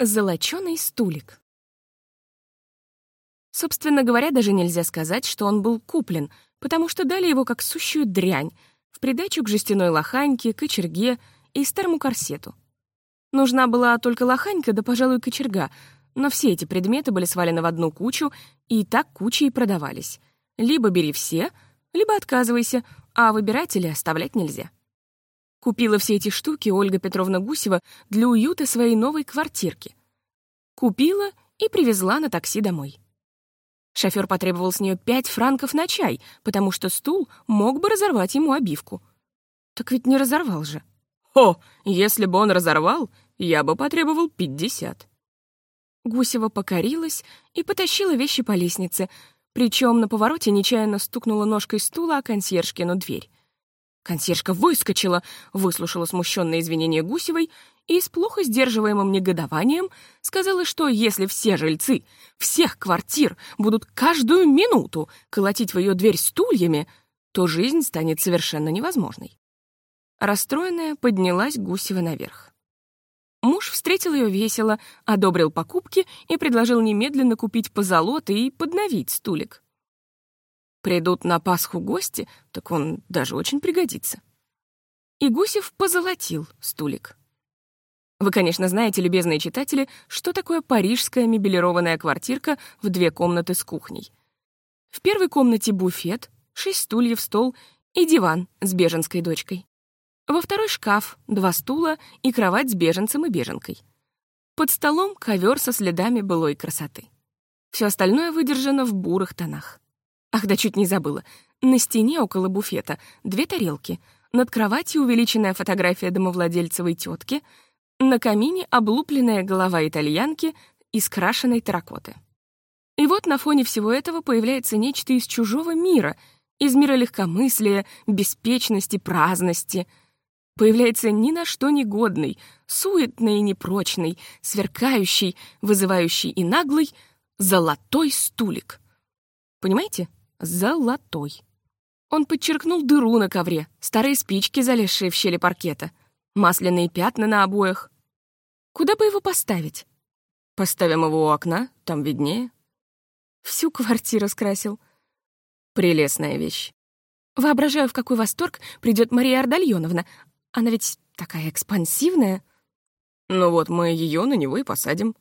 Золочёный стулик. Собственно говоря, даже нельзя сказать, что он был куплен, потому что дали его как сущую дрянь, в придачу к жестяной лоханьке, кочерге и старому корсету. Нужна была только лоханька да, пожалуй, кочерга, но все эти предметы были свалены в одну кучу, и так кучей продавались. Либо бери все, либо отказывайся, а выбирать или оставлять нельзя. Купила все эти штуки Ольга Петровна Гусева для уюта своей новой квартирки. Купила и привезла на такси домой. Шофёр потребовал с нее пять франков на чай, потому что стул мог бы разорвать ему обивку. Так ведь не разорвал же. О, если бы он разорвал, я бы потребовал пятьдесят. Гусева покорилась и потащила вещи по лестнице, причем на повороте нечаянно стукнула ножкой стула о консьержкину дверь. Консьержка выскочила, выслушала смущенные извинения Гусевой и с плохо сдерживаемым негодованием сказала, что если все жильцы всех квартир будут каждую минуту колотить в ее дверь стульями, то жизнь станет совершенно невозможной. Расстроенная поднялась Гусева наверх. Муж встретил ее весело, одобрил покупки и предложил немедленно купить позолоты и подновить стулик. Придут на Пасху гости, так он даже очень пригодится. И Гусев позолотил стулик. Вы, конечно, знаете, любезные читатели, что такое парижская мебелированная квартирка в две комнаты с кухней. В первой комнате буфет, шесть стульев, стол и диван с беженской дочкой. Во второй шкаф, два стула и кровать с беженцем и беженкой. Под столом ковер со следами былой красоты. Все остальное выдержано в бурых тонах. Ах, да чуть не забыла. На стене около буфета две тарелки. Над кроватью увеличенная фотография домовладельцевой тетки. На камине облупленная голова итальянки из крашеной терракоты. И вот на фоне всего этого появляется нечто из чужого мира, из мира легкомыслия, беспечности, праздности. Появляется ни на что негодный, суетный и непрочный, сверкающий, вызывающий и наглый золотой стулик. Понимаете? Золотой. Он подчеркнул дыру на ковре, старые спички, залезшие в щели паркета, масляные пятна на обоях. Куда бы его поставить? Поставим его у окна, там виднее. Всю квартиру скрасил. Прелестная вещь. Воображаю, в какой восторг придет Мария Ардальоновна. Она ведь такая экспансивная. Ну вот мы ее на него и посадим.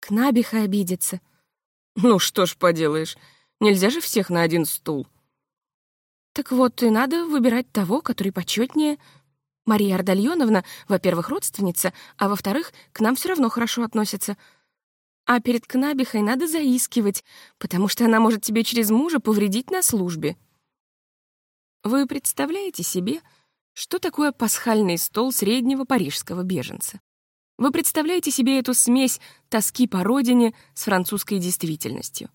Кнабиха обидится. Ну что ж поделаешь, Нельзя же всех на один стул. Так вот, и надо выбирать того, который почетнее. Мария Ардальоновна, во-первых, родственница, а во-вторых, к нам все равно хорошо относится. А перед Кнабихой надо заискивать, потому что она может тебе через мужа повредить на службе. Вы представляете себе, что такое пасхальный стол среднего парижского беженца? Вы представляете себе эту смесь тоски по родине с французской действительностью?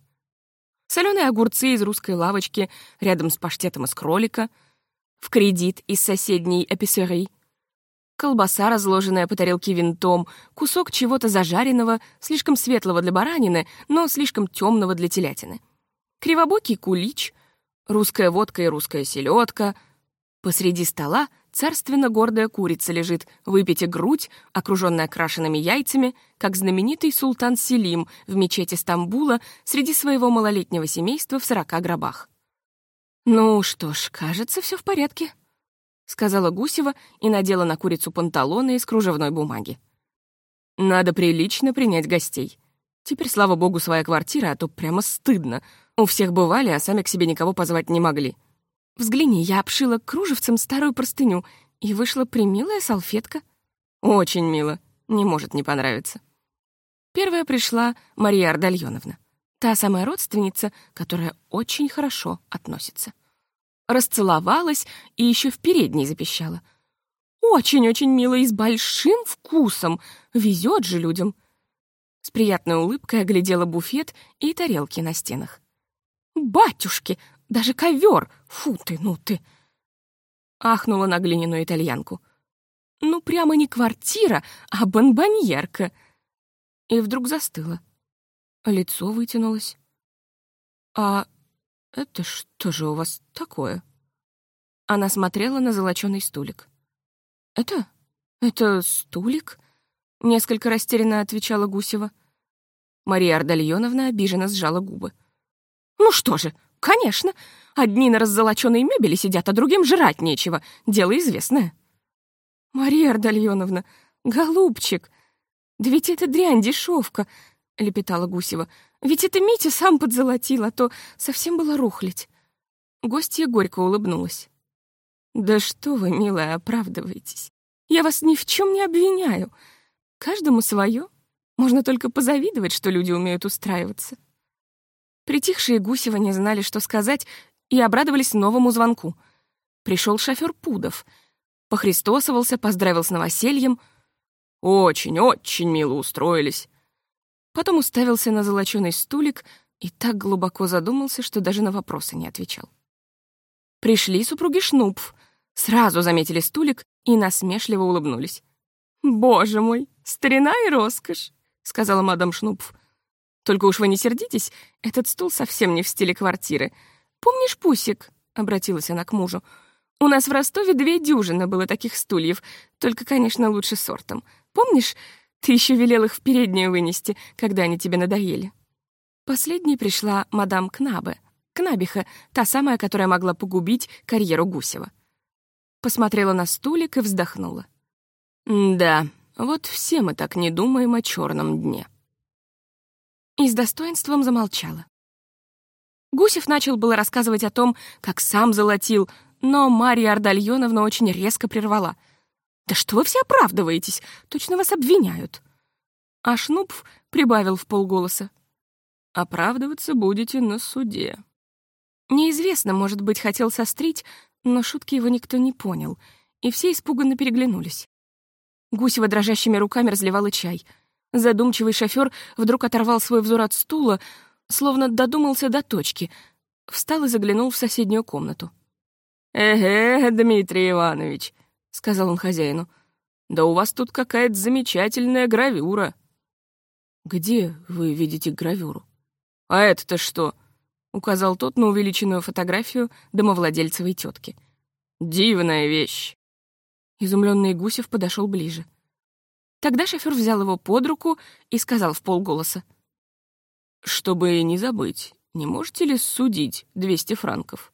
Соленые огурцы из русской лавочки рядом с паштетом из кролика, в кредит из соседней эписерии, колбаса, разложенная по тарелке винтом, кусок чего-то зажаренного, слишком светлого для баранины, но слишком темного для телятины, кривобокий кулич, русская водка и русская селедка. Посреди стола Царственно гордая курица лежит, выпите грудь, окруженная крашенными яйцами, как знаменитый султан Селим в мечети Стамбула среди своего малолетнего семейства в сорока гробах. «Ну что ж, кажется, все в порядке», — сказала Гусева и надела на курицу панталоны из кружевной бумаги. «Надо прилично принять гостей. Теперь, слава богу, своя квартира, а то прямо стыдно. У всех бывали, а сами к себе никого позвать не могли. Взгляни, я обшила кружевцем старую простыню, и вышла примилая салфетка. Очень мило, не может не понравиться. Первая пришла Мария Ардальоновна, та самая родственница, которая очень хорошо относится. Расцеловалась и еще в передней запищала. Очень-очень мило и с большим вкусом, везет же людям. С приятной улыбкой оглядела буфет и тарелки на стенах. «Батюшки, даже ковер! Фу ты, ну ты!» Ахнула на глиняную итальянку. «Ну, прямо не квартира, а бонбоньерка!» И вдруг застыла. Лицо вытянулось. «А это что же у вас такое?» Она смотрела на золочёный стулик. «Это? Это стулик? несколько растерянно отвечала Гусева. Мария Ардальоновна обиженно сжала губы. «Ну что же, конечно, одни на раззолоченной мебели сидят, а другим жрать нечего. Дело известное». «Мария Ардальоновна, голубчик, да ведь это дрянь, дешевка», — лепетала Гусева. «Ведь это Митя сам подзолотил, а то совсем было рухлить». Гостья горько улыбнулась. «Да что вы, милая, оправдываетесь? Я вас ни в чем не обвиняю. Каждому свое. Можно только позавидовать, что люди умеют устраиваться. Притихшие Гусева не знали, что сказать, и обрадовались новому звонку. Пришел шофер Пудов. Похристосовался, поздравил с новосельем. «Очень, очень мило устроились». Потом уставился на золоченый стулик и так глубоко задумался, что даже на вопросы не отвечал. Пришли супруги Шнупф, сразу заметили стулик и насмешливо улыбнулись. «Боже мой, старина и роскошь!» — сказала мадам Шнупф. «Только уж вы не сердитесь, этот стул совсем не в стиле квартиры. Помнишь, Пусик?» — обратилась она к мужу. «У нас в Ростове две дюжины было таких стульев, только, конечно, лучше сортом. Помнишь, ты еще велел их в переднюю вынести, когда они тебе надоели?» Последней пришла мадам Кнабе, Кнабиха, та самая, которая могла погубить карьеру Гусева. Посмотрела на стулик и вздохнула. «Да, вот все мы так не думаем о черном дне. И с достоинством замолчала. Гусев начал было рассказывать о том, как сам золотил, но Марья Ардальоновна очень резко прервала. «Да что вы все оправдываетесь? Точно вас обвиняют». А Шнупф прибавил в полголоса. «Оправдываться будете на суде». Неизвестно, может быть, хотел сострить, но шутки его никто не понял, и все испуганно переглянулись. Гусева дрожащими руками разливала чай. Задумчивый шофер вдруг оторвал свой взор от стула, словно додумался до точки, встал и заглянул в соседнюю комнату. «Эге, Дмитрий Иванович», — сказал он хозяину, — «да у вас тут какая-то замечательная гравюра». «Где вы видите гравюру?» «А это-то что?» — указал тот на увеличенную фотографию домовладельцевой тетки. «Дивная вещь». Изумленный Гусев подошел ближе. Тогда шофер взял его под руку и сказал в полголоса. «Чтобы не забыть, не можете ли судить 200 франков?»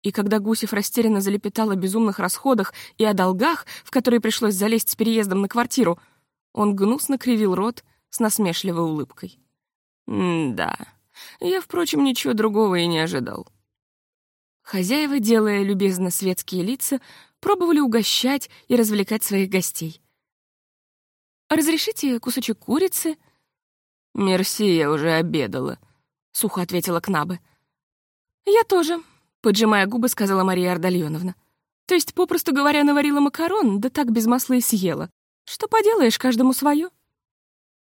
И когда Гусев растерянно залепетал о безумных расходах и о долгах, в которые пришлось залезть с переездом на квартиру, он гнусно кривил рот с насмешливой улыбкой. «Да, я, впрочем, ничего другого и не ожидал». Хозяева, делая любезно светские лица, пробовали угощать и развлекать своих гостей. «Разрешите кусочек курицы?» «Мерси, я уже обедала», — сухо ответила Кнабе. «Я тоже», — поджимая губы, сказала Мария Ардальоновна. «То есть, попросту говоря, наварила макарон, да так без масла и съела. Что поделаешь, каждому свое?»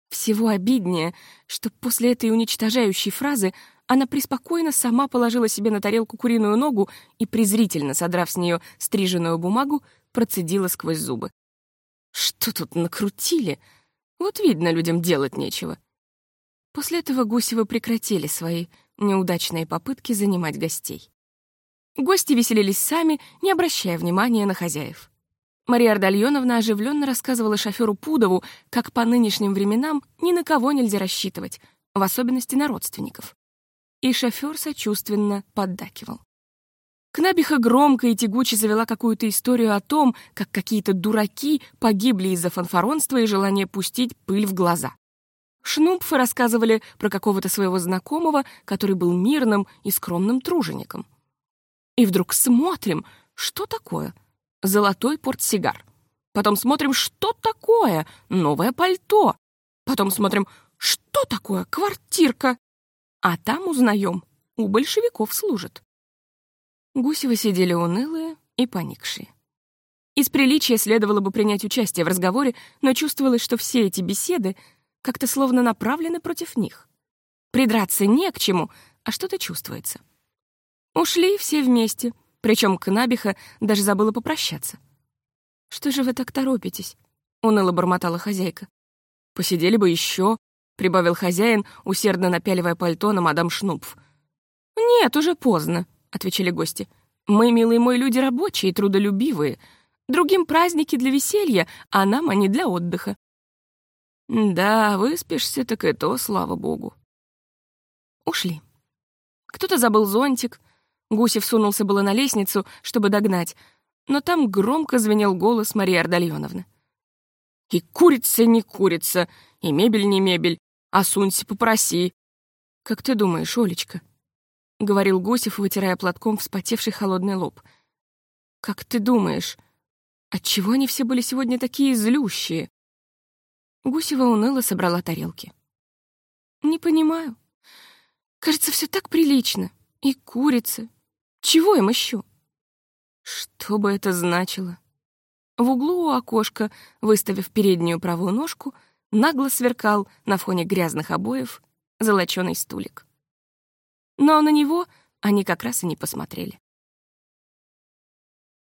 Всего обиднее, что после этой уничтожающей фразы она преспокойно сама положила себе на тарелку куриную ногу и, презрительно содрав с нее стриженную бумагу, процедила сквозь зубы. «Что тут накрутили? Вот видно, людям делать нечего». После этого Гусевы прекратили свои неудачные попытки занимать гостей. Гости веселились сами, не обращая внимания на хозяев. Мария Ардальоновна оживленно рассказывала шоферу Пудову, как по нынешним временам ни на кого нельзя рассчитывать, в особенности на родственников и шофер сочувственно поддакивал. Кнабиха громко и тягуче завела какую-то историю о том, как какие-то дураки погибли из-за фанфаронства и желания пустить пыль в глаза. Шнупфы рассказывали про какого-то своего знакомого, который был мирным и скромным тружеником. И вдруг смотрим, что такое? Золотой портсигар. Потом смотрим, что такое? Новое пальто. Потом смотрим, что такое квартирка. А там узнаем, у большевиков служат. Гусевы сидели унылые и поникшие. Из приличия следовало бы принять участие в разговоре, но чувствовалось, что все эти беседы как-то словно направлены против них. Придраться не к чему, а что-то чувствуется. Ушли все вместе, причем Кнабиха даже забыла попрощаться. «Что же вы так торопитесь?» — уныло бормотала хозяйка. «Посидели бы еще, — прибавил хозяин, усердно напяливая пальто на мадам Шнупф. «Нет, уже поздно», — отвечали гости. «Мы, милые мой, люди рабочие и трудолюбивые. Другим праздники для веселья, а нам они для отдыха. Да, выспишься, так и то, слава богу. Ушли. Кто-то забыл зонтик. Гусев сунулся было на лестницу, чтобы догнать, но там громко звенел голос Марии Ардальоновны. «И курица не курица, и мебель не мебель, а сунься попроси». «Как ты думаешь, Олечка?» — говорил Гусев, вытирая платком вспотевший холодный лоб. «Как ты думаешь, отчего они все были сегодня такие злющие?» Гусева уныло собрала тарелки. «Не понимаю. Кажется, все так прилично. И курица. Чего им еще?» Что бы это значило? В углу у окошка, выставив переднюю правую ножку, нагло сверкал на фоне грязных обоев золоченый стулик. Но на него они как раз и не посмотрели.